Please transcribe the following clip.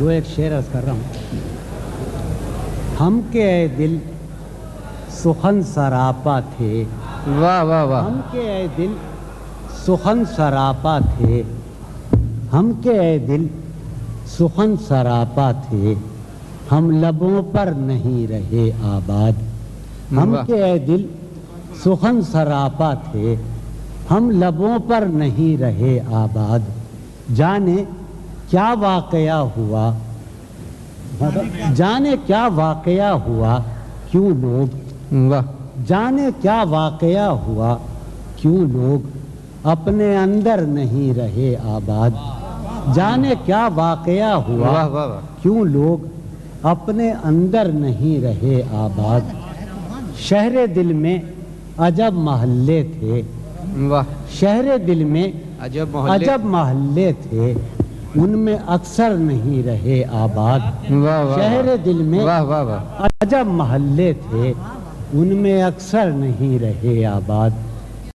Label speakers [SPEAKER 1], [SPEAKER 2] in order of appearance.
[SPEAKER 1] دو ایک شعر عرض کر رہا ہوں۔ ہم کے اے دل سخن سراپا تھے۔
[SPEAKER 2] واہ واہ واہ۔
[SPEAKER 1] ہم کے اے دل سخن سراپا تھے۔ ہم کے اے دل سخن سراپا تھے۔ ہم لبوں پر نہیں رہے آباد۔ ہم۔ کے اے دل سخن سراپا تھے۔ ہم لبوں پر نہیں رہے آباد۔ جانے کیا واقعہ ہوا؟ جانے کیا واقعہ ہوا؟ کیوں لوگ؟ جانے کیا واقعہ ہوا؟ کیوں لوگ اپنے اندر نہیں رہے آباد؟ جانے کیا واقعہ ہوا؟ کیوں لوگ اپنے اندر نہیں رہے آباد؟ شہر دل میں عجب محلے تھے۔ شہر دل میں
[SPEAKER 2] عجب محلے
[SPEAKER 1] تھے۔ ان میں اکثر نہیں رہے آباد. شہر دل میں عجب محلے تھے ان میں اکثر نہیں رہے آباد.